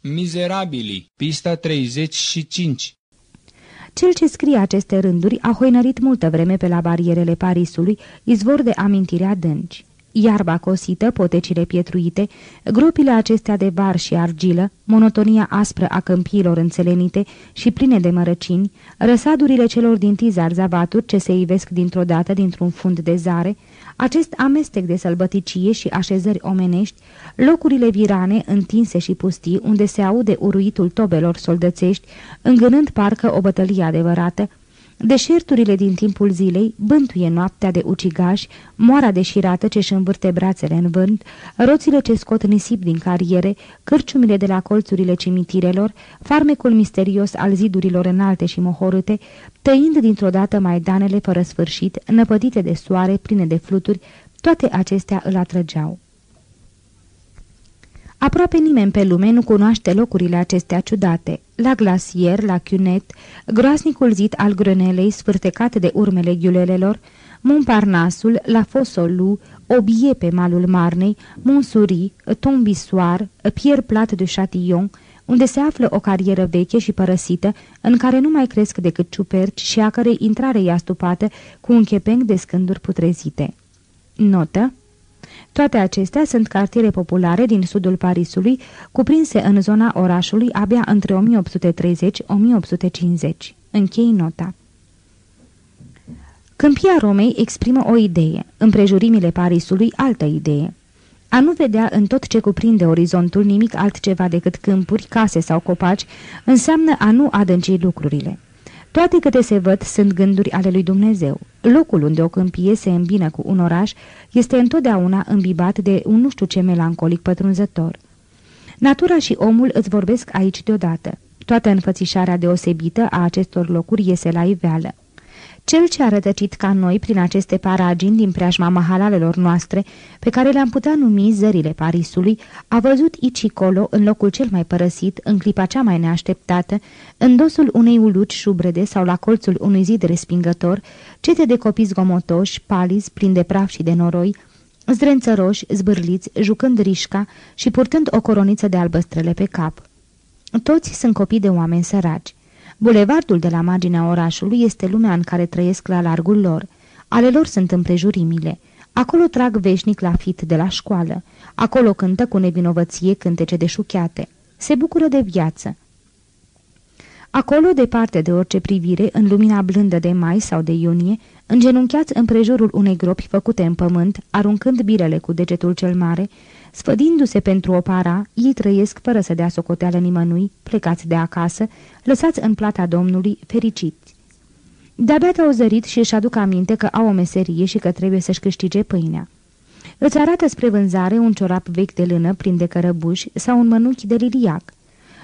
Mizerabili, pista 35 Cel ce scrie aceste rânduri a hoinărit multă vreme pe la barierele Parisului, izvor de amintire adânci iarba cosită, potecile pietruite, gropile acestea de var și argilă, monotonia aspră a câmpiilor înțelenite și pline de mărăcini, răsadurile celor din tizar zavaturi ce se ivesc dintr-o dată dintr-un fund de zare, acest amestec de sălbăticie și așezări omenești, locurile virane, întinse și pustii, unde se aude uruitul tobelor soldățești, îngânând parcă o bătălie adevărată, Deșerturile din timpul zilei bântuie noaptea de ucigași, moara deșirată ce-și învârte brațele în vânt, roțile ce scot nisip din cariere, cârciumile de la colțurile cimitirelor, farmecul misterios al zidurilor înalte și mohorâte, tăind dintr-o dată maidanele fără sfârșit, năpădite de soare, pline de fluturi, toate acestea îl atrăgeau. Aproape nimeni pe lume nu cunoaște locurile acestea ciudate. La glasier, la Cunet, groasnicul zid al Grenelei sfârtecat de urmele ghiulelelor, Montparnasul, la Fosolu, Obie pe malul Marnei, Montsuri, Tombisoar, Pierre Plat de Châtillon, unde se află o carieră veche și părăsită, în care nu mai cresc decât ciuperci și a cărei intrare e astupată cu un chepeng de scânduri putrezite. Notă toate acestea sunt cartiere populare din sudul Parisului, cuprinse în zona orașului abia între 1830-1850. Închei nota. Câmpia Romei exprimă o idee, împrejurimile Parisului altă idee. A nu vedea în tot ce cuprinde orizontul nimic altceva decât câmpuri, case sau copaci, înseamnă a nu adânci lucrurile. Toate câte se văd sunt gânduri ale lui Dumnezeu. Locul unde o câmpie se îmbină cu un oraș este întotdeauna îmbibat de un nu știu ce melancolic pătrunzător. Natura și omul îți vorbesc aici deodată. Toată înfățișarea deosebită a acestor locuri iese la iveală. Cel ce a rătăcit ca noi prin aceste paragini din preajma mahalalelor noastre, pe care le-am putea numi zările Parisului, a văzut aici colo, în locul cel mai părăsit, în clipa cea mai neașteptată, în dosul unei uluci șubrede sau la colțul unui zid respingător, cete de copii zgomotoși, palizi, plini de praf și de noroi, zdrențăroși, zbârliți, jucând rișca și purtând o coroniță de albăstrele pe cap. Toți sunt copii de oameni săraci. Bulevardul de la marginea orașului este lumea în care trăiesc la largul lor. Ale lor sunt împrejurimile. Acolo trag veșnic la fit de la școală. Acolo cântă cu nevinovăție cântece de șucheate. Se bucură de viață. Acolo, departe de orice privire, în lumina blândă de mai sau de iunie, îngenunchiați împrejurul unei gropi făcute în pământ, aruncând birele cu degetul cel mare, Sfădindu-se pentru o para, ei trăiesc fără să dea socoteală nimănui, plecați de acasă, lăsați în plata Domnului, fericiți. De-abia te-au zărit și își aduc aminte că au o meserie și că trebuie să-și câștige pâinea. Îți arată spre vânzare un ciorap vechi de lână plin de cărăbuși sau un mănuchi de liliac.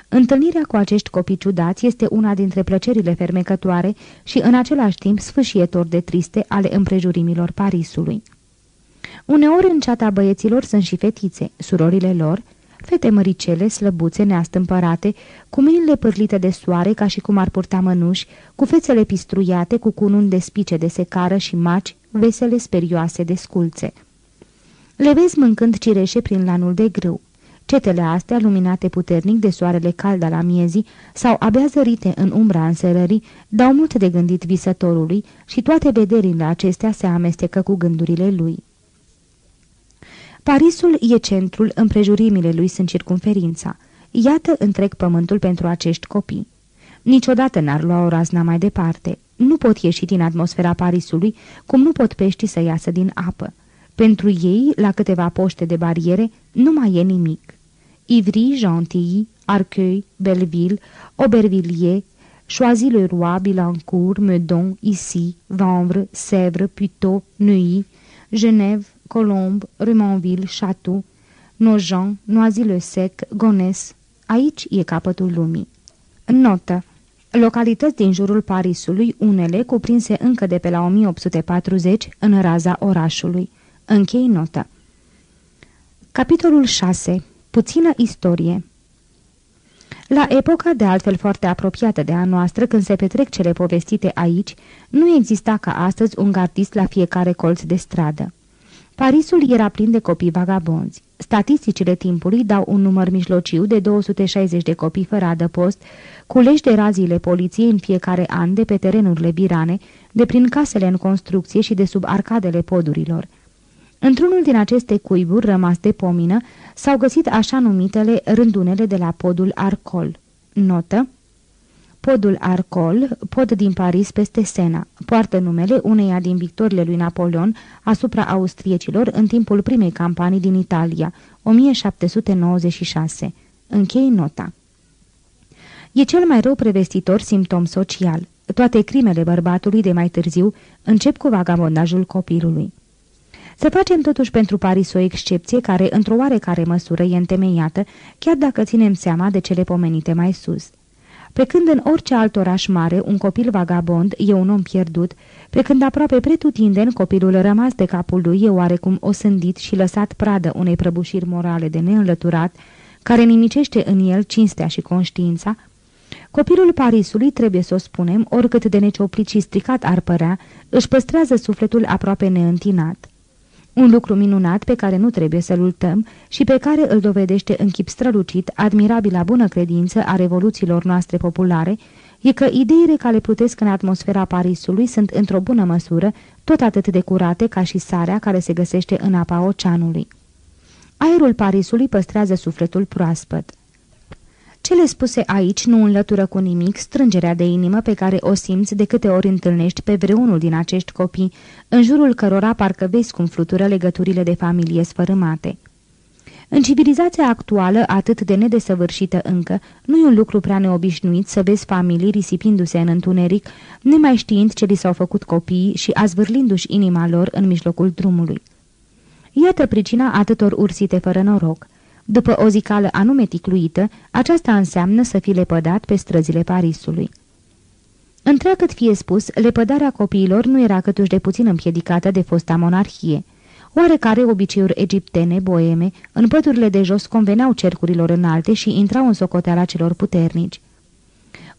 Întâlnirea cu acești copii ciudați este una dintre plăcerile fermecătoare și în același timp sfâșietor de triste ale împrejurimilor Parisului. Uneori în ceata băieților sunt și fetițe, surorile lor, fete măricele, slăbuțe, neastâmpărate, cu mâinile pârlite de soare ca și cum ar purta mănuși, cu fețele pistruiate, cu cununi de spice de secară și maci, vesele sperioase de sculțe. Le vezi mâncând cireșe prin lanul de grâu. Cetele astea, luminate puternic de soarele cald al amiezii sau abia zărite în umbra înserării, dau mult de gândit visătorului și toate vederile acestea se amestecă cu gândurile lui. Parisul e centrul, împrejurimile lui sunt circumferința. Iată întreg pământul pentru acești copii. Niciodată n-ar lua o razna mai departe. Nu pot ieși din atmosfera Parisului, cum nu pot pești să iasă din apă. Pentru ei, la câteva poște de bariere, nu mai e nimic. Ivry, Gentilly, Arcueil, Belleville, Aubervilliers, Choisy-le-Roi, Bilancourt, Meudon, Issy, Vanvre, Sèvres, Puteaux, Neuilly, Genève, Colombe, Rumonville, Chatou, Nogent, Noisy-le-Sec, Gones. Aici e capătul lumii. Notă. Localități din jurul Parisului, unele cuprinse încă de pe la 1840 în raza orașului. Închei notă. Capitolul 6. Puțină istorie La epoca de altfel foarte apropiată de a noastră, când se petrec cele povestite aici, nu exista ca astăzi un gardist la fiecare colț de stradă. Parisul era plin de copii vagabonzi. Statisticile timpului dau un număr mijlociu de 260 de copii fără adăpost, culeși de raziile poliției în fiecare an de pe terenurile birane, de prin casele în construcție și de sub arcadele podurilor. Într-unul din aceste cuiburi rămas de pomină s-au găsit așa numitele rândunele de la podul Arcol. Notă Podul Arcol, pod din Paris peste Sena, poartă numele uneia din victorile lui Napoleon asupra austriecilor în timpul primei campanii din Italia, 1796. Închei nota. E cel mai rău prevestitor simptom social. Toate crimele bărbatului de mai târziu încep cu vagabondajul copilului. Să facem totuși pentru Paris o excepție care, într-o oarecare măsură, e întemeiată, chiar dacă ținem seama de cele pomenite mai sus. Pe când în orice alt oraș mare un copil vagabond e un om pierdut, pe când aproape pretutindeni copilul rămas de capul lui e oarecum osândit și lăsat pradă unei prăbușiri morale de neînlăturat, care nimicește în el cinstea și conștiința, Copilul Parisului, trebuie să o spunem, oricât de necioplit și stricat ar părea, își păstrează sufletul aproape neîntinat. Un lucru minunat pe care nu trebuie să-l uităm și pe care îl dovedește în chip strălucit admirabila bună credință a revoluțiilor noastre populare, e că ideile care plutesc în atmosfera Parisului sunt într-o bună măsură tot atât de curate ca și sarea care se găsește în apa oceanului. Aerul Parisului păstrează sufletul proaspăt. Cele spuse aici nu înlătură cu nimic strângerea de inimă pe care o simți de câte ori întâlnești pe vreunul din acești copii, în jurul cărora parcă vezi cum flutură legăturile de familie sfărâmate. În civilizația actuală, atât de nedesăvârșită încă, nu e un lucru prea neobișnuit să vezi familii risipindu-se în întuneric, nemai știind ce li s-au făcut copiii și azvârlindu-și inima lor în mijlocul drumului. Iată pricina atâtor ursite fără noroc. După o zicală anume ticluită, aceasta înseamnă să fi lepădat pe străzile Parisului. Întreagăt fie spus, lepădarea copiilor nu era câtuși de puțin împiedicată de fosta monarhie. Oarecare obiceiuri egiptene, boeme, în pădurile de jos conveneau cercurilor înalte și intrau în socoteala celor puternici.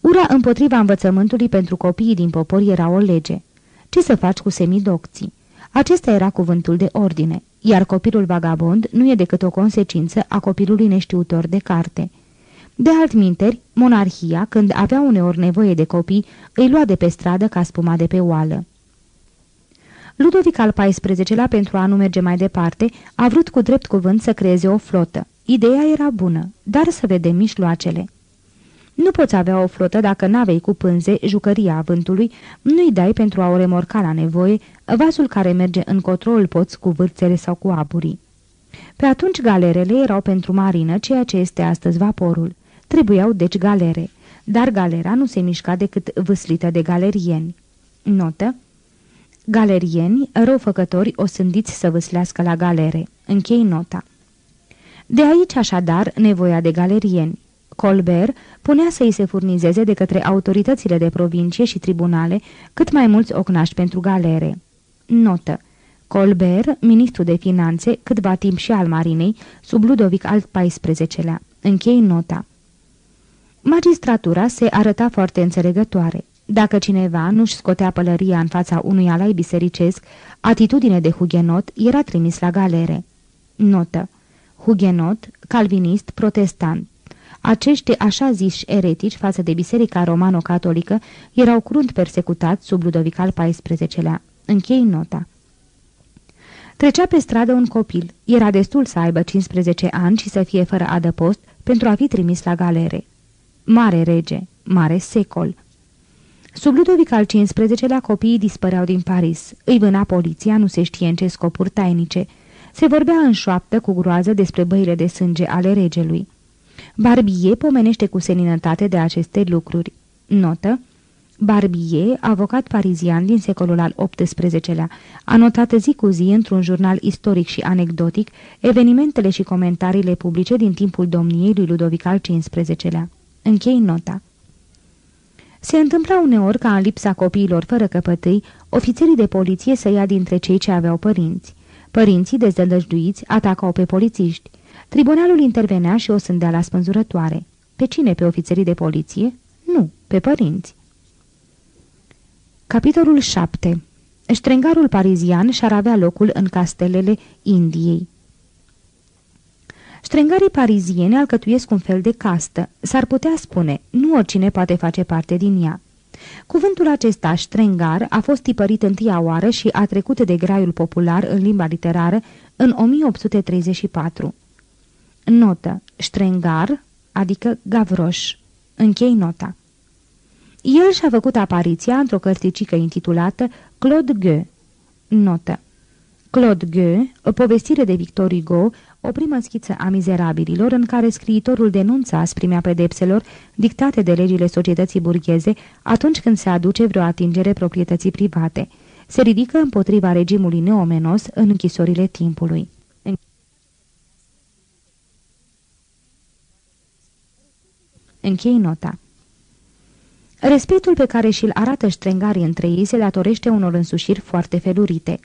Ura împotriva învățământului pentru copiii din popor era o lege. Ce să faci cu semidocții? Acesta era cuvântul de ordine iar copilul vagabond nu e decât o consecință a copilului neștiutor de carte. De altminteri, monarhia, când avea uneori nevoie de copii, îi lua de pe stradă ca spuma de pe oală. Ludovic al XIV-lea, pentru a nu merge mai departe, a vrut cu drept cuvânt să creeze o flotă. Ideea era bună, dar să vedem mișloacele. Nu poți avea o flotă dacă navei cu pânze, jucăria vântului, nu-i dai pentru a o remorca la nevoie, vasul care merge în control poți cu vârțele sau cu aburii. Pe atunci galerele erau pentru marină ceea ce este astăzi vaporul. Trebuiau deci galere, dar galera nu se mișca decât vâslită de galerieni. Notă Galerieni, răufăcători osândiți să vâslească la galere. Închei nota. De aici așadar nevoia de galerieni. Colbert punea să îi se furnizeze de către autoritățile de provincie și tribunale cât mai mulți ocnași pentru galere. Notă Colbert, ministru de finanțe, câtva timp și al marinei, sub Ludovic al XIV-lea. Închei nota. Magistratura se arăta foarte înțelegătoare. Dacă cineva nu-și scotea pălăria în fața unui alai bisericesc, atitudine de hugenot era trimis la galere. Notă. Hugenot, calvinist, protestant. Acești așa ziși eretici față de biserica romano-catolică erau crunt persecutați sub Ludovic al XIV-lea. Închei nota. Trecea pe stradă un copil. Era destul să aibă 15 ani și să fie fără adăpost pentru a fi trimis la galere. Mare rege, mare secol. Sub Ludovic al XV-lea copiii dispăreau din Paris. Îi vâna poliția, nu se știe în ce scopuri tainice. Se vorbea în șoaptă cu groază despre băile de sânge ale regelui. Barbie pomenește cu seninătate de aceste lucruri. Notă Barbier, avocat parizian din secolul al XVIII-lea, a notat zi cu zi într-un jurnal istoric și anecdotic evenimentele și comentariile publice din timpul domniei lui Ludovic al XV-lea. Închei nota. Se întâmpla uneori ca în lipsa copiilor fără căpătâi, ofițerii de poliție să ia dintre cei ce aveau părinți. Părinții, dezdălăjduiți, atacau pe polițiști. Tribunalul intervenea și o sândea la spânzurătoare. Pe cine? Pe ofițerii de poliție? Nu, pe părinți. Capitolul 7 Ștrengarul parizian și-ar avea locul în castelele Indiei Strengarii parizieni alcătuiesc un fel de castă. S-ar putea spune, nu oricine poate face parte din ea. Cuvântul acesta, strengar, a fost tipărit întâia oară și a trecut de graiul popular în limba literară în 1834. Notă. Strengar, adică gavroș. Închei nota. El și-a făcut apariția într-o cărticică intitulată Claude Gueux. Notă. Claude Gueux, o povestire de Victor Hugo, o primă schiță a mizerabililor în care scriitorul denunță asprimea pedepselor dictate de legile societății burgheze atunci când se aduce vreo atingere proprietății private. Se ridică împotriva regimului neomenos în închisorile timpului. Închei nota. Respectul pe care și-l arată strengarii între ei se datorește unor însușiri foarte felurite.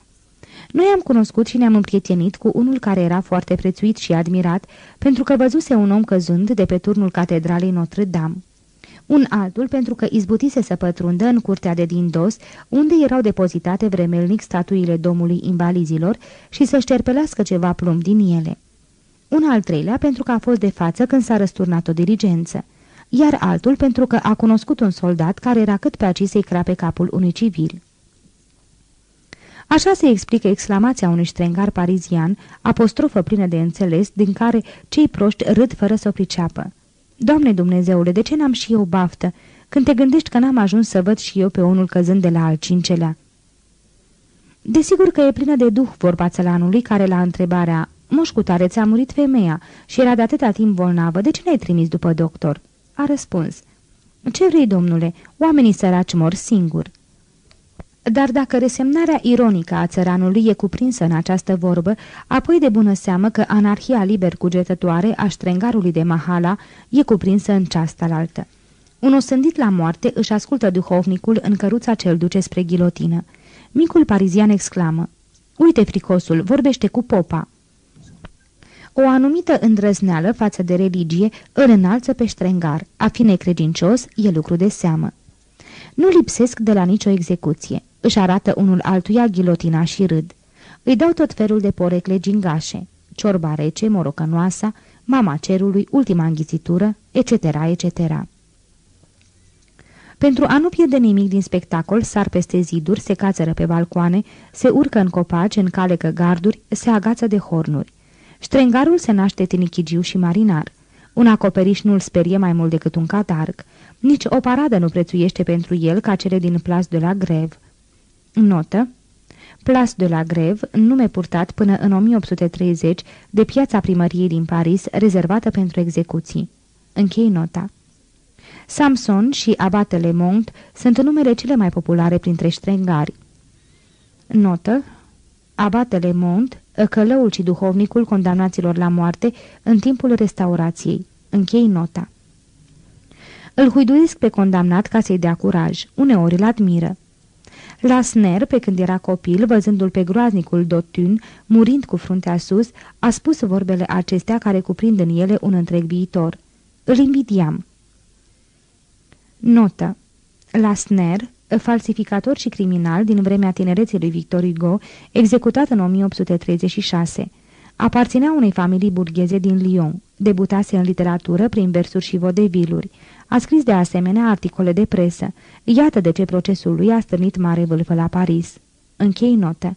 Noi am cunoscut și ne-am împrietenit cu unul care era foarte prețuit și admirat, pentru că văzuse un om căzând de pe turnul catedralei Notre-Dame. Un altul pentru că izbutise să pătrundă în curtea de dindos, unde erau depozitate vremelnic statuile domului invalizilor și să șterpelească ceva plumb din ele. Un al treilea pentru că a fost de față când s-a răsturnat o diligență iar altul pentru că a cunoscut un soldat care era cât pe aci să-i crape capul unui civil. Așa se explică exclamația unui strengar parizian, apostrofă plină de înțeles, din care cei proști râd fără să o priceapă. Doamne Dumnezeule, de ce n-am și eu baftă, când te gândești că n-am ajuns să văd și eu pe unul căzând de la al cincelea? Desigur că e plină de duh vorba țălanului care la întrebarea Moșcutare, ți-a murit femeia și era de atâta timp bolnavă, de ce n-ai trimis după doctor?" A răspuns Ce vrei, domnule? Oamenii săraci mor singuri." Dar dacă resemnarea ironică a țăranului e cuprinsă în această vorbă, apoi de bună seamă că anarhia liber cugetătoare a ștrengarului de Mahala e cuprinsă în cealaltă. Un osândit la moarte își ascultă duhovnicul în căruța ce îl duce spre ghilotină. Micul parizian exclamă, Uite fricosul, vorbește cu popa!" O anumită îndrăzneală față de religie îl înalță pe ștrengar. A fi necredincios e lucru de seamă. Nu lipsesc de la nicio execuție. Își arată unul altuia ghilotina și râd. Îi dau tot felul de porecle gingașe. Ciorba rece, morocănoasa, mama cerului, ultima înghițitură, etc., etc. Pentru a nu pierde nimic din spectacol, sar peste ziduri, se cațără pe balcoane, se urcă în copaci, încalecă garduri, se agață de hornuri. Strengarul se naște tinichigiu și marinar. Un acoperiș nu-l sperie mai mult decât un catarg. Nici o paradă nu prețuiește pentru el ca cele din Place de la Greve. Notă Place de la Greve, nume purtat până în 1830 de piața primăriei din Paris, rezervată pentru execuții. Închei nota. Samson și abatele Mont sunt numele cele mai populare printre strengari. Notă Abatele Mont călăul și duhovnicul condamnaților la moarte în timpul restaurației. Închei nota. Îl huiduiesc pe condamnat ca să-i dea curaj. Uneori îl admiră. La Sner, pe când era copil, văzându-l pe groaznicul Dotun, murind cu fruntea sus, a spus vorbele acestea care cuprind în ele un întreg viitor. Îl invidiam. Notă. La Sner, falsificator și criminal din vremea tinereții lui Victor Hugo, executat în 1836. Aparținea unei familii burgheze din Lyon. Debutase în literatură prin versuri și vodeviluri. A scris de asemenea articole de presă. Iată de ce procesul lui a stârnit mare vâlfă la Paris. Închei notă.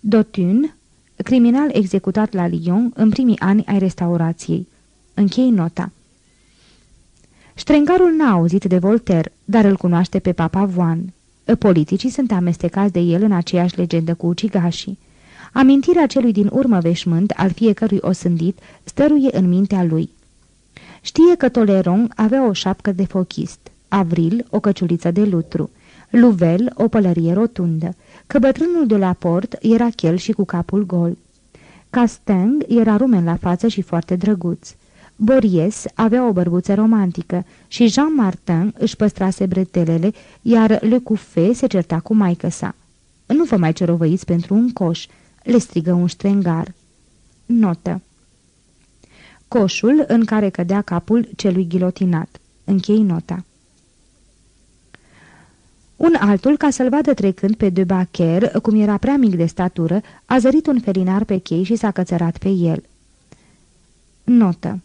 Dotun, criminal executat la Lyon în primii ani ai restaurației. Închei nota. Strengarul n-a auzit de Voltaire, dar îl cunoaște pe Papa Voan. Politicii sunt amestecați de el în aceeași legendă cu ucigașii. Amintirea celui din urmă veșmânt al fiecărui osândit stăruie în mintea lui. Știe că Toleron avea o șapcă de fochist, Avril o căciuliță de lutru, Luvel o pălărie rotundă, că bătrânul de la port era chel și cu capul gol. Casteng era rumen la față și foarte drăguț. Bories avea o bărbuță romantică și Jean Martin își păstrase bretelele, iar Le Cuffet se certa cu maică sa. Nu vă mai cerovăiți pentru un coș," le strigă un ștrengar. Notă Coșul în care cădea capul celui ghilotinat. Închei nota. Un altul, ca să-l vadă trecând pe de Bacher, cum era prea mic de statură, a zărit un felinar pe chei și s-a cățărat pe el. Notă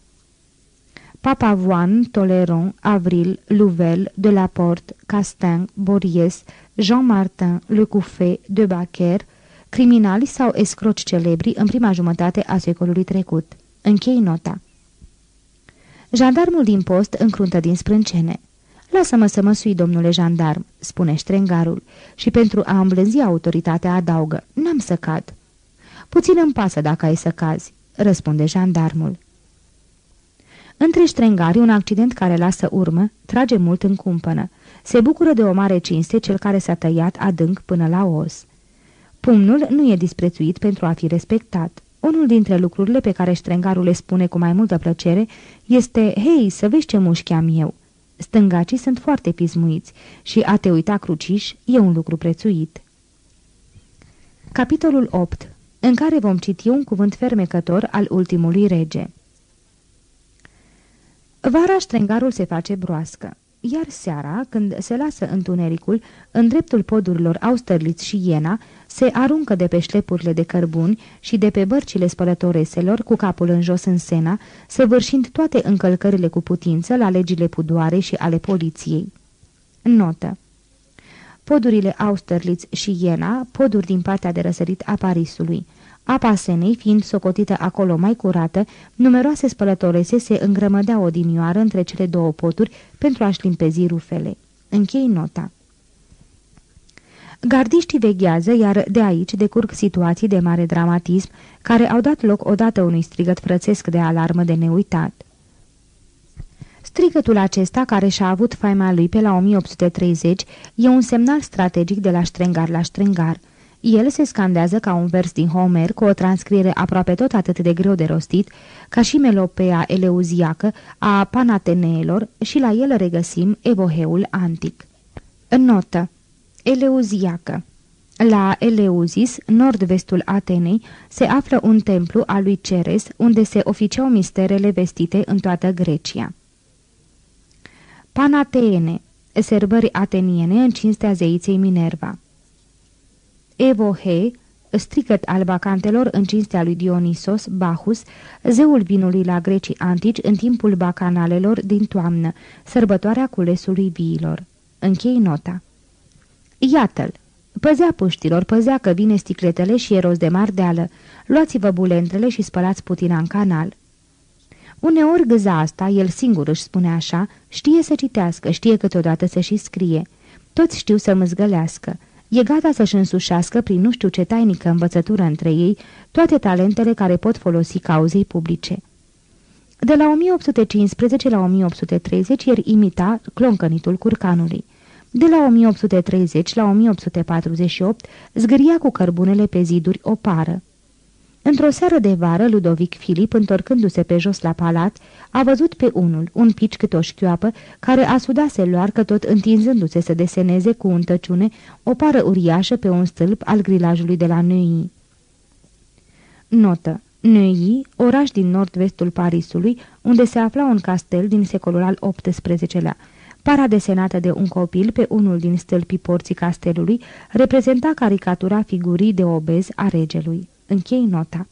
Papavoine, Toleron, Avril, Louvel, Delaporte, Castin, Bories, Jean Martin, Lecoufet, de Bacher, criminali sau escroci celebri în prima jumătate a secolului trecut. Închei nota. Jandarmul din post încruntă din sprâncene. Lasă-mă să mă sui, domnule jandarm," spune ștrengarul, și pentru a îmblânzi autoritatea adaugă, n-am să cad." Puțin îmi pasă dacă ai să cazi," răspunde jandarmul. Între ștrengari, un accident care lasă urmă, trage mult în cumpănă. Se bucură de o mare cinste cel care s-a tăiat adânc până la os. Pumnul nu e disprețuit pentru a fi respectat. Unul dintre lucrurile pe care ștrengarul le spune cu mai multă plăcere este Hei, să vezi ce mușchi am eu!" Stângacii sunt foarte pismuiți și a te uita cruciș e un lucru prețuit. Capitolul 8 în care vom citi un cuvânt fermecător al ultimului rege. Vara ștrengarul se face broască, iar seara, când se lasă întunericul, în dreptul podurilor Austerlitz și Iena, se aruncă de pe șlepurile de cărbuni și de pe bărcile spălătoreselor, cu capul în jos în sena, săvârșind toate încălcările cu putință la legile pudoare și ale poliției. Notă Podurile Austerlitz și Iena, poduri din partea de răsărit a Parisului. Apa Senei, fiind socotită acolo mai curată, numeroase spălătorese se îngrămădeau odinioară între cele două poturi pentru a-și limpezi rufele. Închei nota. Gardiștii veghează, iar de aici decurg situații de mare dramatism, care au dat loc odată unui strigăt frățesc de alarmă de neuitat. Strigătul acesta, care și-a avut faima lui pe la 1830, e un semnal strategic de la ștrengar la ștrengar – el se scandează ca un vers din Homer, cu o transcriere aproape tot atât de greu de rostit, ca și melopea eleuziacă a panateneelor și la el regăsim evoheul antic. Notă Eleuziacă la Eleuzis, nord-vestul Atenei, se află un templu al lui Ceres, unde se oficiau misterele vestite în toată Grecia. Panateene, serbări ateniene în cinstea zeiței Minerva. Evohe, stricăt al bacantelor în cinstea lui Dionisos, Bacchus, zeul vinului la grecii antici în timpul bacanalelor din toamnă, sărbătoarea culesului viilor. Închei nota. Iată-l! Păzea puștilor, păzea că vine sticletele și eros de mardeală. Luați-vă bulentrele și spălați putina în canal. Uneori gâza asta, el singur își spune așa, știe să citească, știe câteodată să și scrie. Toți știu să mâzgălească. E gata să-și însușească prin nu știu ce tainică învățătură între ei toate talentele care pot folosi cauzei publice. De la 1815 la 1830 el imita cloncănitul curcanului. De la 1830 la 1848 zgâria cu cărbunele pe ziduri o pară. Într-o seară de vară, Ludovic Filip, întorcându-se pe jos la palat, a văzut pe unul, un pici cât o șchioapă, care asudase loarcă tot întinzându-se să deseneze cu untăciune o pară uriașă pe un stâlp al grilajului de la Neuilly. Notă Neuilly, oraș din nord-vestul Parisului, unde se afla un castel din secolul al XVIII-lea. Para desenată de un copil pe unul din stâlpii porții castelului reprezenta caricatura figurii de obez a regelui. Închei nota.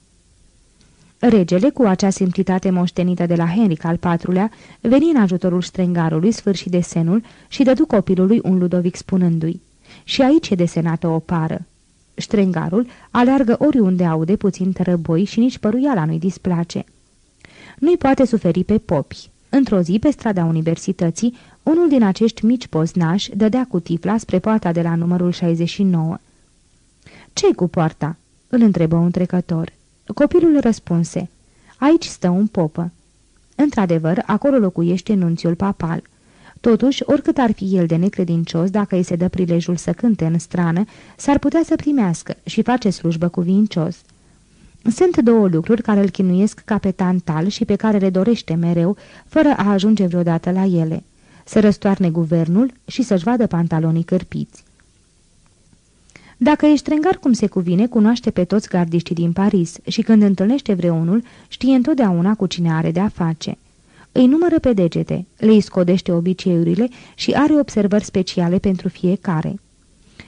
Regele, cu acea simplitate moștenită de la Henric al IV-lea, veni în ajutorul strengarului, sfârși desenul și dădu copilului un Ludovic spunându-i. Și aici e desenată o pară. Strengarul aleargă oriunde aude puțin tărăboi și nici păruiala nu-i displace. Nu-i poate suferi pe popi. Într-o zi, pe strada universității, unul din acești mici poznași dădea cu tifla spre poarta de la numărul 69. Ce-i cu poarta?" Îl întrebă un trecător. Copilul răspunse, aici stă un popă. Într-adevăr, acolo locuiește nunțiul papal. Totuși, oricât ar fi el de necredincios, dacă îi se dă prilejul să cânte în strană, s-ar putea să primească și face slujbă cu vincios. Sunt două lucruri care îl chinuiesc capetan tal și pe care le dorește mereu, fără a ajunge vreodată la ele. Să răstoarne guvernul și să-și vadă pantalonii cârpiți. Dacă ești trengar cum se cuvine, cunoaște pe toți gardiștii din Paris și când întâlnește vreunul, știe întotdeauna cu cine are de-a face. Îi numără pe degete, le scodește obiceiurile și are observări speciale pentru fiecare.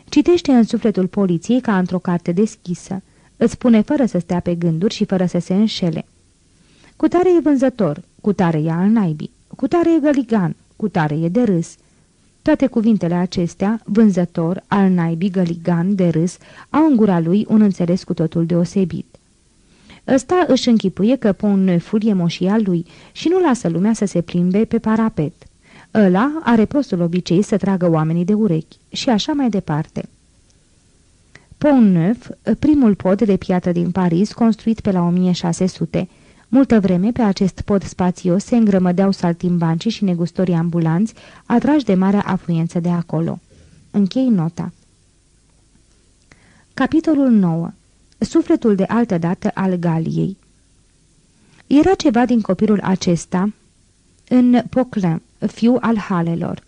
Citește în sufletul poliției ca într-o carte deschisă. Îți spune fără să stea pe gânduri și fără să se înșele. Cu tare e vânzător, cu tare e al naibii, cu tare e găligan, cu tare e de râs. Toate cuvintele acestea, vânzător, al naibii, găligan, de râs, au în gura lui un înțeles cu totul deosebit. Ăsta își închipuie că Pont-Neuful e moșia lui și nu lasă lumea să se plimbe pe parapet. Ăla are prostul obicei să tragă oamenii de urechi și așa mai departe. Pont-Neuf, primul pod de piatră din Paris, construit pe la 1600. Multă vreme pe acest pod spațios se îngrămădeau saltimbancii și negustorii ambulanți, atrași de marea afluență de acolo. Închei nota. Capitolul 9 Sufletul de altă dată al Galiei Era ceva din copilul acesta în Poclin, fiu al Halelor.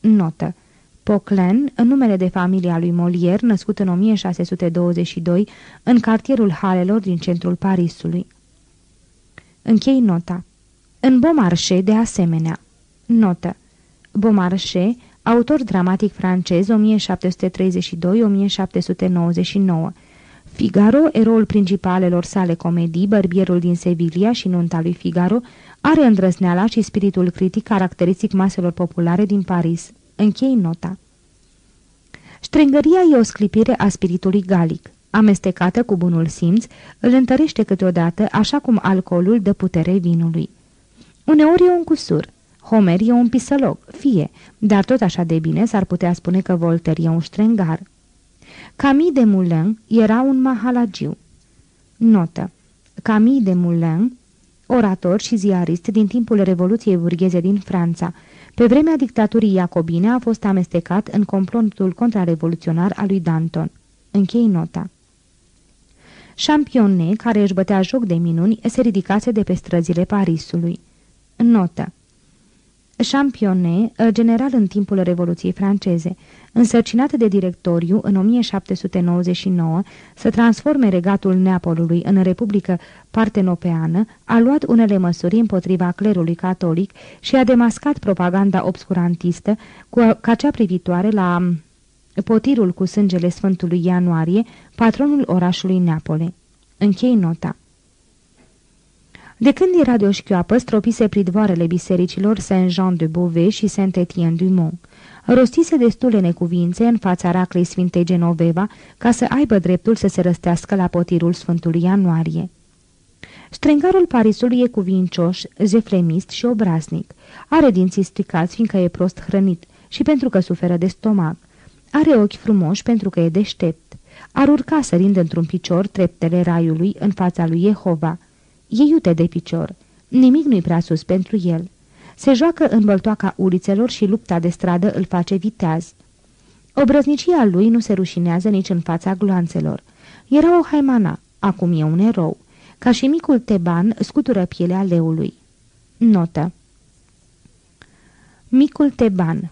Notă Poclen, în numele de familie a lui Molière, născut în 1622, în cartierul Halelor din centrul Parisului. Închei nota. În Beaumarchais, de asemenea. Notă. Beaumarchais, autor dramatic francez 1732-1799. Figaro, eroul principalelor sale comedii, Bărbierul din Sevilla și Nunta lui Figaro, are îndrăzneala și spiritul critic caracteristic maselor populare din Paris. Închei nota. Strengăria e o sclipire a spiritului galic. Amestecată cu bunul simț, îl întărește câteodată, așa cum alcoolul dă putere vinului. Uneori e un cusur. Homer e un pisălog, fie, dar tot așa de bine s-ar putea spune că Voltaire e un ștrengar. Camille de Moulin era un mahalagiu. Notă. Camille de Moulin, orator și ziarist din timpul Revoluției burgheze din Franța, pe vremea dictaturii iacobine a fost amestecat în complotul contrarevoluționar al lui Danton. Închei nota. Championnet, care își bătea joc de minuni, se ridicase de pe străzile Parisului. Notă. Championnet, general în timpul Revoluției franceze, însărcinat de directoriu în 1799 să transforme regatul Neapolului în Republică Partenopeană, a luat unele măsuri împotriva clerului catolic și a demascat propaganda obscurantistă cu, ca cea privitoare la potirul cu sângele Sfântului Ianuarie, patronul orașului Neapole. Închei nota. De când era de o șchioapă, stropise pridvoarele bisericilor Saint-Jean de Beauvais și Saint-Étienne du Mont. Rostise destule necuvințe în fața raclei Sfintei Genoveva ca să aibă dreptul să se răstească la potirul Sfântului Ianuarie. Strengarul Parisului e cuvincioș, zeflemist și obraznic. Are dinții stricați fiindcă e prost hrănit și pentru că suferă de stomac. Are ochi frumoși pentru că e deștept. Ar urca sărind într-un picior treptele raiului în fața lui Jehova. E iute de picior. Nimic nu-i prea sus pentru el. Se joacă în băltoaca ulițelor și lupta de stradă îl face viteaz. Obrăznicia lui nu se rușinează nici în fața gloanțelor. Era o haimana, acum e un erou. Ca și micul teban scutură pielea leului. Notă Micul teban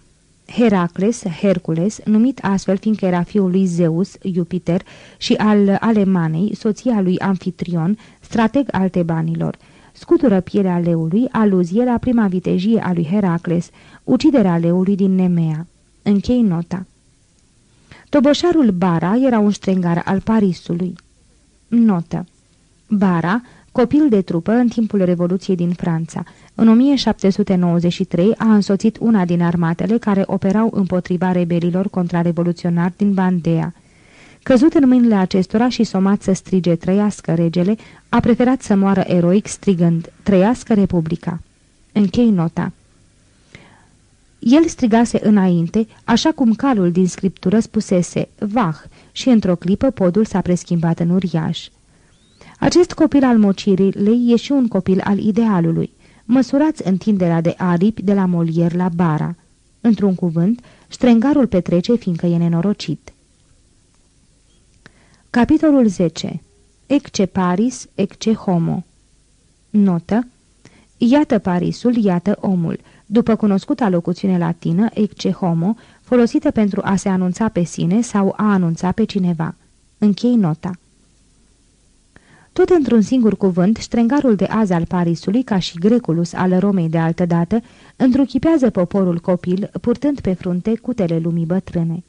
Heracles, Hercules, numit astfel fiindcă era fiul lui Zeus, Jupiter, și al Alemanei, soția lui Amfitrion, strateg al tebanilor. Scutură pielea leului, aluzie la prima vitejie a lui Heracles, uciderea leului din Nemea. Închei nota. Toboșarul Bara era un strengar al Parisului. Notă. Bara, copil de trupă în timpul Revoluției din Franța. În 1793 a însoțit una din armatele care operau împotriva rebelilor contrarevoluționari din Bandea. Căzut în mâinile acestora și somat să strige trăiască regele, a preferat să moară eroic strigând trăiască Republica. Închei nota. El strigase înainte, așa cum calul din scriptură spusese, Vah, și într-o clipă podul s-a preschimbat în uriaș. Acest copil al mocirii e și un copil al idealului. Măsurați întinderea de aripi de la Molier la bara. Într-un cuvânt, strengarul petrece fiindcă e nenorocit. Capitolul 10. Ecce Paris, ecce homo Notă Iată Parisul, iată omul, după cunoscuta locuțiune latină ecce homo, folosită pentru a se anunța pe sine sau a anunța pe cineva. Închei nota. Tot într-un singur cuvânt, strengarul de azi al Parisului, ca și Greculus al Romei de altădată, întruchipează poporul copil, purtând pe frunte cutele lumii bătrâne.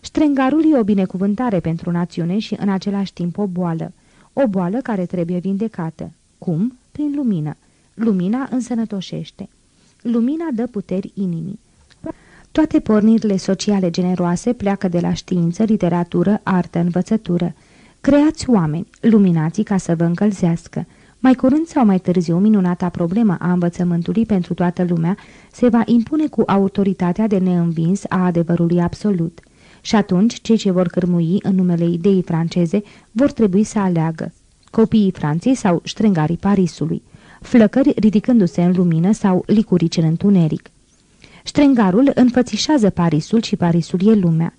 Strengarul e o binecuvântare pentru națiune și în același timp o boală. O boală care trebuie vindecată. Cum? Prin lumină. Lumina însănătoșește. Lumina dă puteri inimii. Toate pornirile sociale generoase pleacă de la știință, literatură, artă, învățătură. Creați oameni, luminații ca să vă încălzească. Mai curând sau mai târziu, minunata problemă a învățământului pentru toată lumea se va impune cu autoritatea de neînvins a adevărului absolut. Și atunci, cei ce vor cârmui în numele ideii franceze vor trebui să aleagă copiii Franței sau ștrengarii Parisului, flăcări ridicându-se în lumină sau licurici în întuneric. Ștrengarul înfățișează Parisul și Parisul e lumea.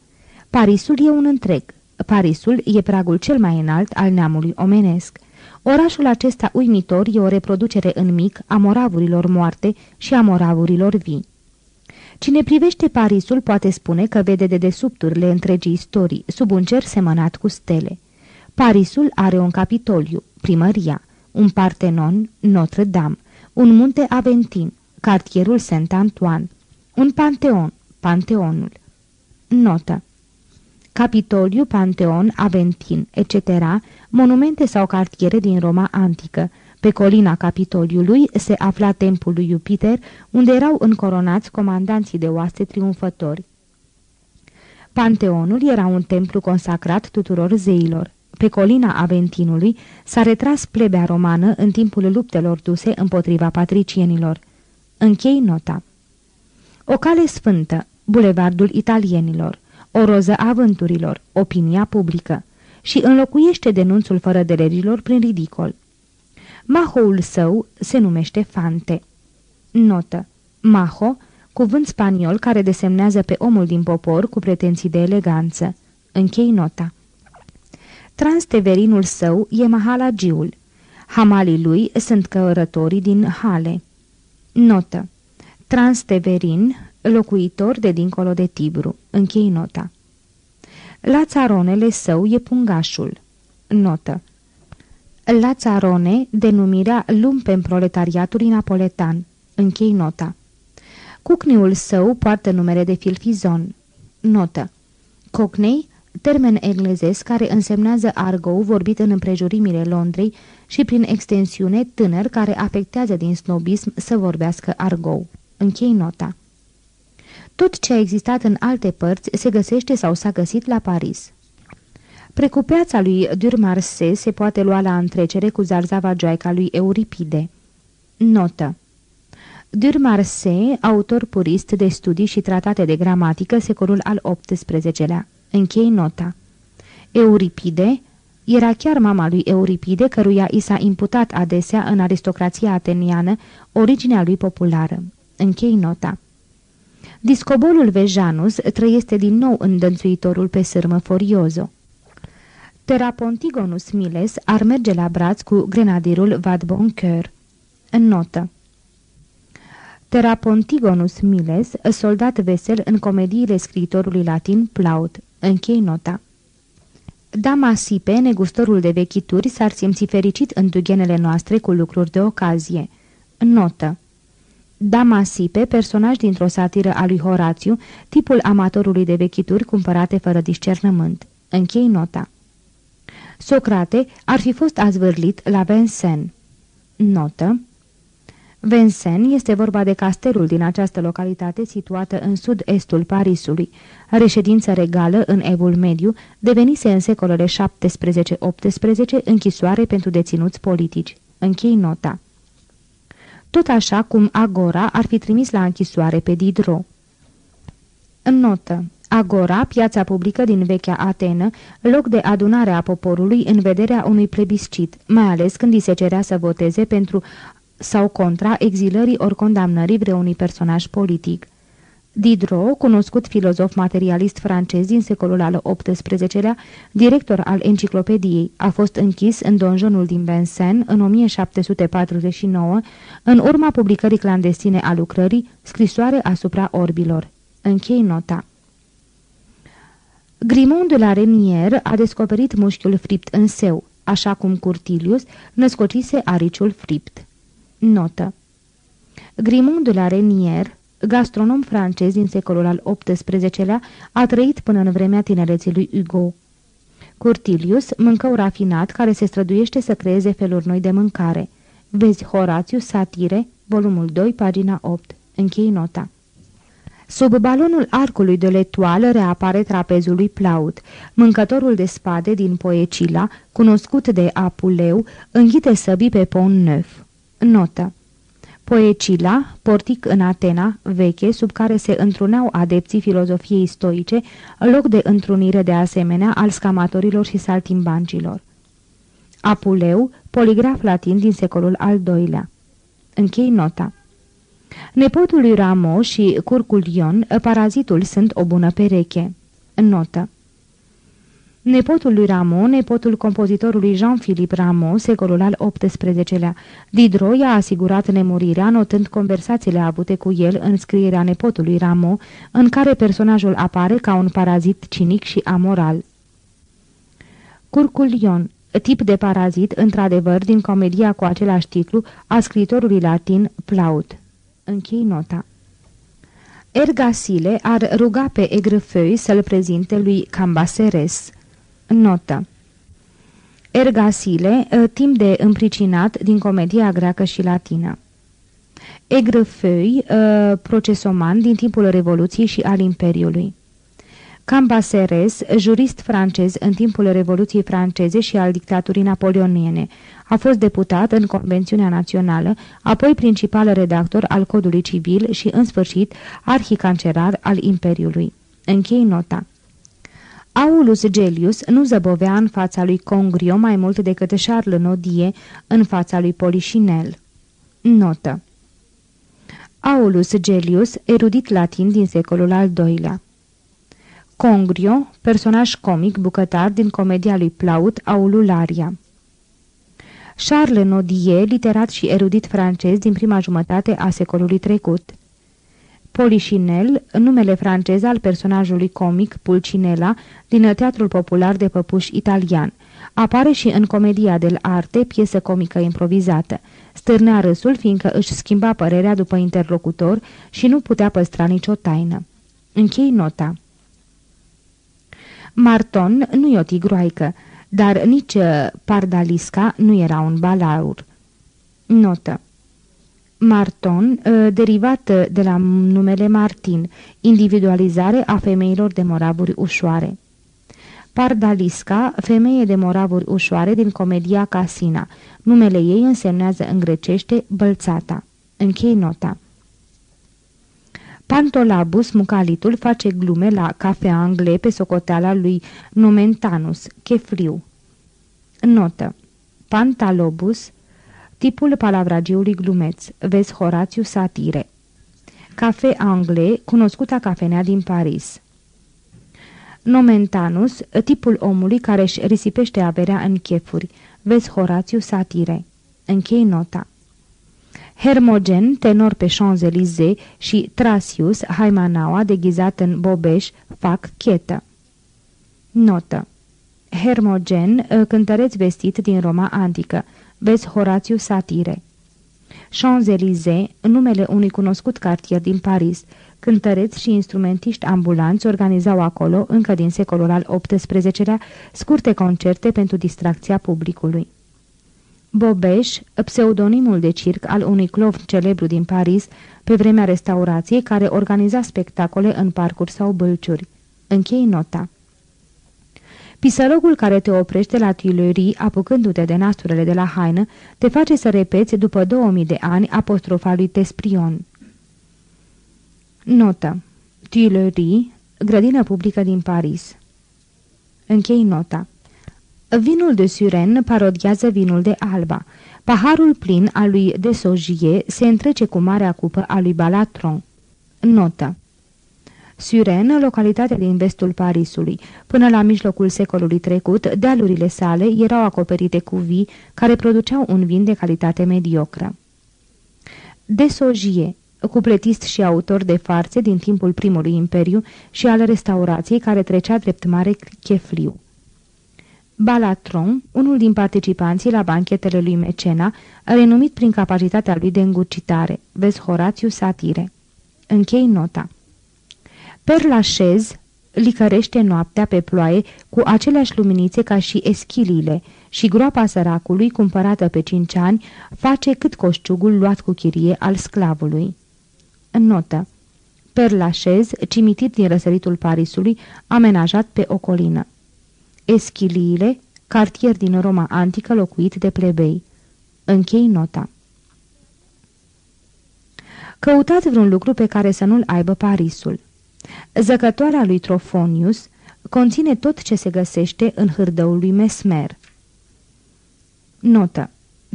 Parisul e un întreg. Parisul e pragul cel mai înalt al neamului omenesc. Orașul acesta uimitor e o reproducere în mic a moravurilor moarte și a moravurilor vii. Cine privește Parisul poate spune că vede de desubturile întregii istorii, sub un cer semănat cu stele. Parisul are un capitoliu, primăria, un partenon, Notre-Dame, un munte Aventin, cartierul Saint-Antoine, un panteon, panteonul. Notă Capitoliu, Panteon, Aventin, etc., monumente sau cartiere din Roma antică. Pe colina Capitoliului se afla templul lui Jupiter, unde erau încoronați comandanții de oaste triumfători. Panteonul era un templu consacrat tuturor zeilor. Pe colina Aventinului s-a retras plebea romană în timpul luptelor duse împotriva patricienilor. Închei nota. O cale sfântă, bulevardul italienilor, o roză a vânturilor, opinia publică și înlocuiește denunțul fără de legilor prin ridicol. Mahoul său se numește Fante. Notă. Maho, cuvânt spaniol care desemnează pe omul din popor cu pretenții de eleganță. Închei nota. Transteverinul său e Mahalagiul. Hamalii lui sunt călătorii din Hale. Notă. Transteverin, locuitor de dincolo de Tibru. Închei nota. La țaronele său e pungașul. Notă. La țarone, denumirea lumpen proletariatului napoletan. Închei nota. Cucniul său poartă numere de filfizon. Notă. Cocnei, termen englezesc care însemnează argou vorbit în împrejurimile Londrei și prin extensiune tânăr care afectează din snobism să vorbească argou. Închei nota. Tot ce a existat în alte părți se găsește sau s-a găsit la Paris. Precupeața lui Durmarse se poate lua la întrecere cu zarzava joaica lui Euripide. Notă Durmarse, autor purist de studii și tratate de gramatică, secolul al XVIII-lea. Închei nota. Euripide era chiar mama lui Euripide, căruia i s-a imputat adesea în aristocrația ateniană originea lui populară. Închei nota. Discobolul Vejanus trăiește din nou îndănțuitorul pe sârmă Foriozo. Terapontigonus Miles ar merge la braț cu grenadirul Vad Boncoeur. În notă Terapontigonus Miles, soldat vesel în comediile scriitorului latin Plaut. Închei nota. Dama Sipe, negustorul de vechituri, s-ar simți fericit în dughenele noastre cu lucruri de ocazie. Notă Dama Sipe, personaj dintr-o satiră a lui Horațiu, tipul amatorului de vechituri cumpărate fără discernământ. Închei nota. Socrate ar fi fost azvârlit la Vincennes. Notă Vincennes este vorba de castelul din această localitate situată în sud-estul Parisului. Reședință regală în Evul Mediu, devenise în secolele 17-18 închisoare pentru deținuți politici. Închei nota tot așa cum Agora ar fi trimis la închisoare pe Diderot. În notă Agora, piața publică din vechea Atenă, loc de adunare a poporului în vederea unui plebiscit, mai ales când îi se cerea să voteze pentru sau contra exilării ori condamnării vreunui personaj politic. Diderot, cunoscut filozof materialist francez din secolul al XVIII-lea, director al enciclopediei, a fost închis în donjonul din Vincennes în 1749, în urma publicării clandestine a lucrării Scrisoare asupra orbilor. Închei nota. Grimond de la Remier a descoperit mușchiul fript în seu, așa cum Curtilius născocise ariciul fript. Notă Grimond de la Renier gastronom francez din secolul al XVIII-lea, a trăit până în vremea tinereții lui Hugo. Curtilius, mâncău rafinat care se străduiește să creeze feluri noi de mâncare. Vezi Horațiu, Satire, volumul 2, pagina 8. Închei nota. Sub balonul arcului de letoală reapare trapezul lui Plaut. Mâncătorul de spade din Poecila, cunoscut de Apuleu, înghite săbii pe Pont Neuf. Notă Poecila, portic în Atena, veche, sub care se întruneau adepții filozofiei stoice, loc de întrunire de asemenea al scamatorilor și saltimbancilor. Apuleu, poligraf latin din secolul al doilea. Închei nota. Nepotul lui Ramo și Curculion, parazitul, sunt o bună pereche. Notă. Nepotul lui Rameau, nepotul compozitorului Jean-Philippe Rameau, secolul al XVIII-lea. Diderot i-a asigurat nemurirea, notând conversațiile avute cu el în scrierea nepotului Rameau, în care personajul apare ca un parazit cinic și amoral. Curculion, tip de parazit, într-adevăr, din comedia cu același titlu a scritorului latin Plaut. Închei nota. Ergasile ar ruga pe Egrefeu să-l prezinte lui Cambaseres. Notă Ergasile, ă, timp de împricinat din comedia greacă și latină. Egrefeu, ă, procesoman din timpul Revoluției și al Imperiului. Cambaceres, jurist francez în timpul Revoluției franceze și al dictaturii napoleoniene. A fost deputat în Convențiunea Națională, apoi principal redactor al Codului Civil și, în sfârșit, arhicancerar al Imperiului. Închei nota. Aulus Gelius nu zăbovea în fața lui Congrio mai mult decât Charles Nodie în fața lui Polișinel. Notă Aulus Gelius, erudit latin din secolul al doilea. Congrio, personaj comic bucătar din comedia lui Plaut, Aulularia. Charles Nodier, literat și erudit francez din prima jumătate a secolului trecut. Polișinel, numele francez al personajului comic Pulcinella din teatrul popular de păpuși italian. Apare și în comedia del arte, piesă comică improvizată. Stârnea râsul fiindcă își schimba părerea după interlocutor și nu putea păstra nicio taină. Închei nota. Marton nu e o tigroaică, dar nici uh, Pardalisca nu era un balaur. Notă Marton, uh, derivat uh, de la numele Martin, individualizare a femeilor de moravuri ușoare. Pardalisca, femeie de moravuri ușoare din comedia Casina. Numele ei însemnează în grecește bălțata. Închei nota. Pantolabus, mucalitul, face glume la cafea angle pe socoteala lui Nomentanus, chefliu. Notă. Pantalobus, tipul palavragiului glumeț, vezi Horațiu Satire. Cafe angle, cunoscuta cafenea din Paris. Nomentanus, tipul omului care își risipește averea în chefuri, vezi Horațiu Satire. Închei nota. Hermogen, tenor pe Champs-Élysées și Trasius, Haimanaua, deghizat în bobeș, fac chetă. Notă Hermogen, ă, cântăreț vestit din Roma antică. Vezi Horațiu Satire. Champs-Élysées, numele unui cunoscut cartier din Paris. Cântăreți și instrumentiști ambulanți organizau acolo, încă din secolul al XVIII-lea, scurte concerte pentru distracția publicului. Bobeș, pseudonimul de circ al unui clovn celebru din Paris, pe vremea restaurației, care organiza spectacole în parcuri sau bălciuri. Închei nota. Pisălogul care te oprește la Tuileries, apucându-te de nasturele de la haină, te face să repeți după 2000 de ani apostrofa lui Tesprion. Notă. Tuileries, grădină publică din Paris. Închei nota. Vinul de Suren parodiază vinul de Alba. Paharul plin al lui de Sogie se întrece cu marea cupă a lui Balatron. Notă Suren, localitate din vestul Parisului. Până la mijlocul secolului trecut, dealurile sale erau acoperite cu vii care produceau un vin de calitate mediocră. De Sogie, cupletist și autor de farțe din timpul primului imperiu și al restaurației care trecea drept mare chefliu. Balatron, unul din participanții la banchetele lui Mecena, renumit prin capacitatea lui de îngurcitare, vezi Horațiu Satire. Închei nota. Per Lachaise, licărește noaptea pe ploaie cu aceleași luminițe ca și eschiliile și groapa săracului, cumpărată pe cinci ani, face cât coșciugul luat cu chirie al sclavului. Notă Perlașez, cimitir din răsăritul Parisului, amenajat pe o colină. Eschiliile, cartier din Roma antică locuit de plebei. Închei nota. Căutați vreun lucru pe care să nu-l aibă Parisul. Zăcătoarea lui Trofonius conține tot ce se găsește în hârdăul lui Mesmer. Notă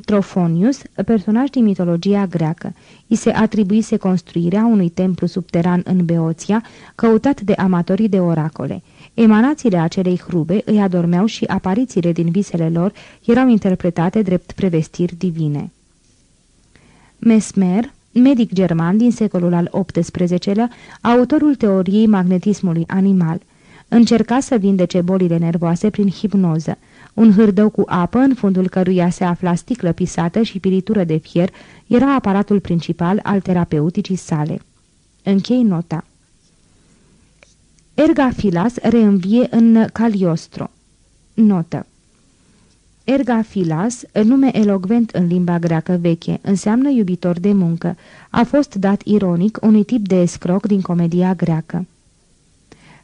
Trofonius, personaj din mitologia greacă. I se atribuise construirea unui templu subteran în Beoția, căutat de amatorii de oracole. Emanațiile acelei hrube îi adormeau și aparițiile din visele lor erau interpretate drept prevestiri divine. Mesmer, medic german din secolul al XVIII-lea, autorul teoriei magnetismului animal, încerca să vindece bolile nervoase prin hipnoză. Un hârdău cu apă, în fundul căruia se afla sticlă pisată și pilitură de fier, era aparatul principal al terapeuticii sale. Închei nota. Ergafilas reînvie în Caliostro. Notă. Ergafilas, nume elogvent în limba greacă veche, înseamnă iubitor de muncă. A fost dat ironic unui tip de escroc din comedia greacă.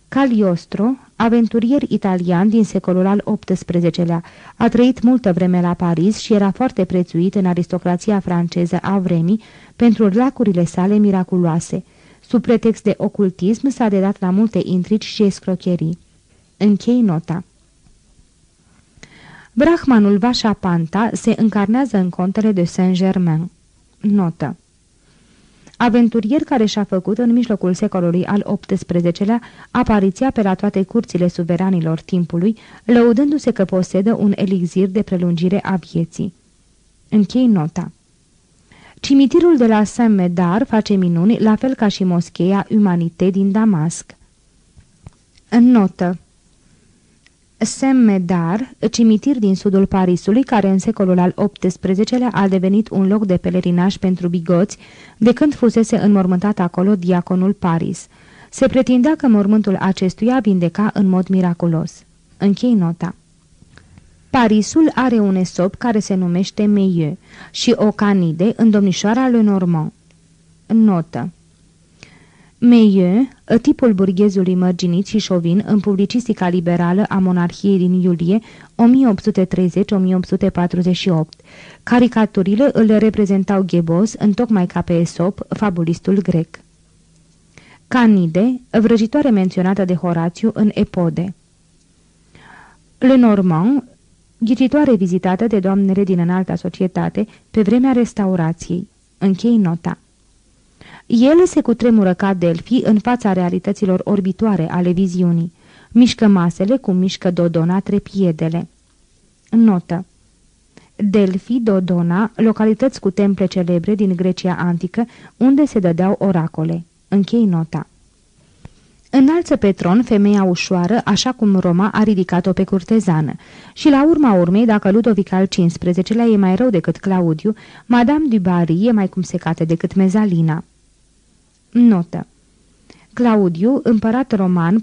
Cagliostro, aventurier italian din secolul al XVIII-lea, a trăit multă vreme la Paris și era foarte prețuit în aristocrația franceză a vremii pentru lacurile sale miraculoase. Sub pretext de ocultism s-a dedat la multe intrigi și escrocherii. Închei nota. Brahmanul Vașapanta se încarnează în contele de Saint-Germain. Notă aventurier care și-a făcut în mijlocul secolului al XVIII-lea apariția pe la toate curțile suveranilor timpului, lăudându-se că posedă un elixir de prelungire a vieții. Închei nota. Cimitirul de la Saint-Medar face minuni, la fel ca și moscheea Umanite din Damasc. În notă Saint-Medar, cimitir din sudul Parisului, care în secolul al XVIII-lea a devenit un loc de pelerinaj pentru bigoți, de când fusese înmormântat acolo diaconul Paris. Se pretindea că mormântul acestuia vindeca în mod miraculos. Închei nota. Parisul are un esop care se numește Meieu și o canide în domnișoara lui Normand. Notă Meilleux, tipul burghezului mărginit și șovin în publicistica liberală a monarhiei din iulie 1830-1848. Caricaturile îl reprezentau ghebos, întocmai ca pe Esop, fabulistul grec. Canide, vrăjitoare menționată de Horațiu în Epode. Lenormand, ghicitoare vizitată de doamnele din înalta societate pe vremea restaurației. Închei nota. El se cutremură ca Delphi în fața realităților orbitoare ale viziunii. Mișcă masele cum mișcă Dodona trepiedele. Notă Delphi, Dodona, localități cu temple celebre din Grecia antică, unde se dădeau oracole. Închei nota. Înalță pe tron femeia ușoară, așa cum Roma a ridicat-o pe curtezană. Și la urma urmei, dacă Ludovic al XV-lea e mai rău decât Claudiu, Madame du Barry e mai cum secată decât Mezalina. Notă Claudiu, împărat roman 41-54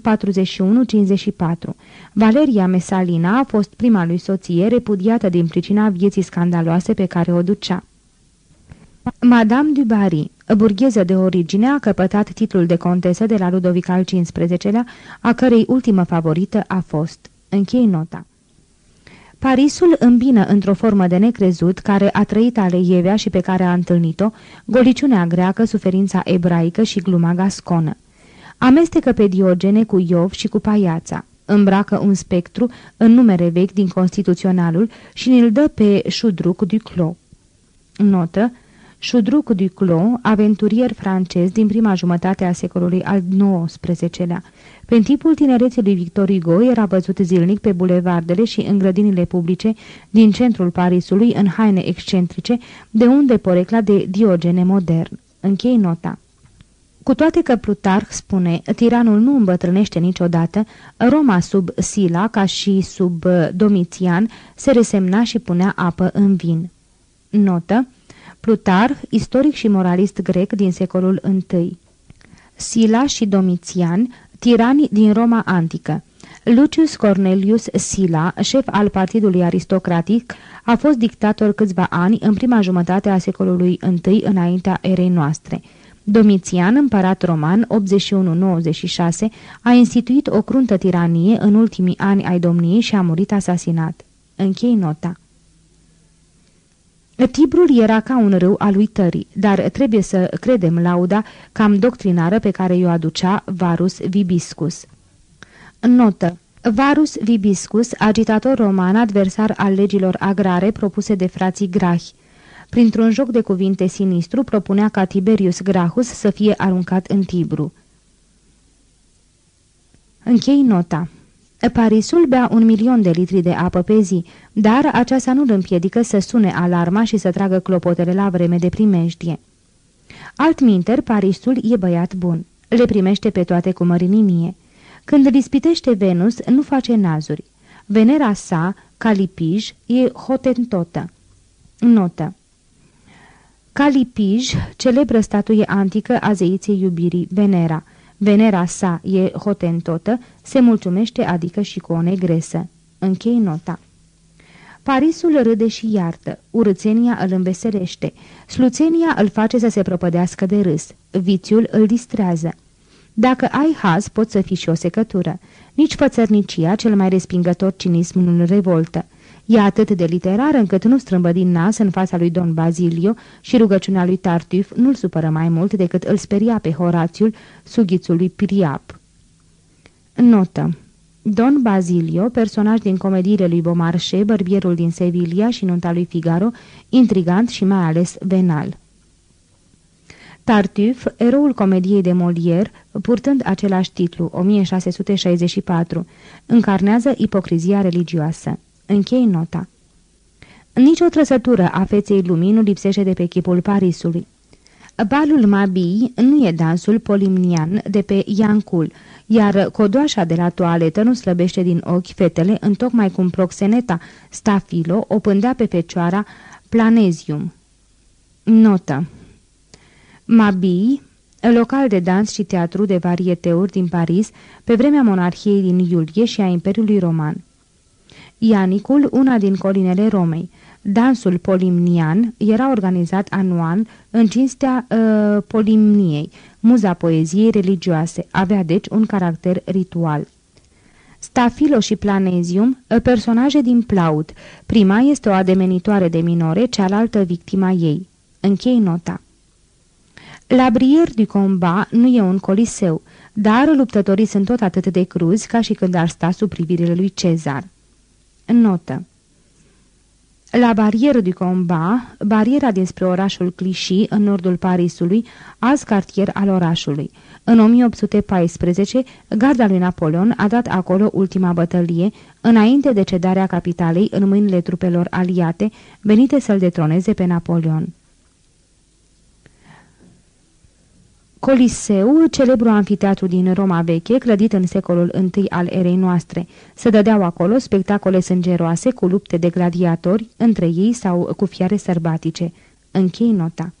Valeria Mesalina a fost prima lui soție repudiată din pricina vieții scandaloase pe care o ducea. Madame du Barry, burgheză de origine, a căpătat titlul de contesă de la Ludovic al XV-lea, a cărei ultimă favorită a fost. Închei nota. Parisul îmbină într-o formă de necrezut care a trăit ale Ievea și pe care a întâlnit-o, goliciunea greacă, suferința ebraică și gluma gasconă. Amestecă pe Diogene cu Iov și cu Paiața. Îmbracă un spectru în numere vechi din Constituționalul și ne-l dă pe Șudruc Duclos. Notă Șudruc Duclos, aventurier francez din prima jumătate a secolului al XIX-lea. Pe timpul tinereții lui Victor Hugo era văzut zilnic pe bulevardele și în grădinile publice din centrul Parisului în haine excentrice, de unde porecla de Diogene modern. Închei nota. Cu toate că Plutarh spune, tiranul nu îmbătrânește niciodată, Roma sub Sila, ca și sub uh, Domitian, se resemna și punea apă în vin. Notă Plutarh, istoric și moralist grec din secolul I. Sila și Domitian Tirani din Roma antică Lucius Cornelius Sila, șef al partidului aristocratic, a fost dictator câțiva ani în prima jumătate a secolului I înaintea erei noastre. Domitian, împărat roman, 81-96, a instituit o cruntă tiranie în ultimii ani ai domniei și a murit asasinat. Închei nota. Tibrul era ca un râu al uitării, dar trebuie să credem lauda cam doctrinară pe care i-o aducea Varus Vibiscus. Notă Varus Vibiscus, agitator roman, adversar al legilor agrare propuse de frații Grahi. Printr-un joc de cuvinte sinistru, propunea ca Tiberius Grahus să fie aruncat în Tibru. Închei nota. Parisul bea un milion de litri de apă pe zi, dar aceasta nu îl împiedică să sune alarma și să tragă clopotele la vreme de primejdie. Altminter, Parisul e băiat bun. Le primește pe toate cu mărinimie. Când dispitește Venus, nu face nazuri. Venera sa, Calipij, e hotentotă. Notă Calipij, celebră statuie antică a zeiței iubirii, Venera. Venera sa e hotentotă, se mulțumește adică și cu o negresă. Închei nota. Parisul râde și iartă, urățenia îl înveselește, sluțenia îl face să se propădească de râs, vițiul îl distrează. Dacă ai haz, poți să fii și o secătură. Nici fățărnicia, cel mai respingător cinism, nu revoltă. E atât de literar încât nu strâmbă din nas în fața lui Don Bazilio și rugăciunea lui Tartuf nu-l supără mai mult decât îl speria pe Horațiul, sughițul lui Piriap. Notă Don Bazilio, personaj din comediile lui Beaumarchais, Bărbierul din Sevilla și Nunta lui Figaro, intrigant și mai ales venal. Tartuf, eroul comediei de Molière, purtând același titlu, 1664, încarnează ipocrizia religioasă. Închei nota. Nici o trăsătură a feței lumii nu lipsește de pe chipul Parisului. Balul Mabii nu e dansul polimnian de pe Iancul, iar codoașa de la toaletă nu slăbește din ochi fetele, întocmai cum proxeneta Stafilo o pândea pe fecioara Planezium. Notă Mabii, local de dans și teatru de varieteuri din Paris, pe vremea monarhiei din Iulie și a Imperiului Roman. Ianicul, una din colinele Romei. Dansul polimnian era organizat anual în cinstea uh, polimniei, muza poeziei religioase, avea deci un caracter ritual. Stafilo și Planezium, uh, personaje din Plaut. Prima este o ademenitoare de minore, cealaltă victima ei. Închei nota. La Brier du Combat nu e un coliseu, dar luptătorii sunt tot atât de cruzi ca și când ar sta sub privirile lui Cezar. Notă La barieră du Combat, bariera dinspre orașul Clichy, în nordul Parisului, azi cartier al orașului. În 1814, garda lui Napoleon a dat acolo ultima bătălie, înainte de cedarea capitalei în mâinile trupelor aliate, venite să-l detroneze pe Napoleon. Coliseu, celebru anfiteatru din Roma veche, clădit în secolul I al erei noastre. Se dădeau acolo spectacole sângeroase cu lupte de gladiatori, între ei sau cu fiare sărbatice. Închei nota.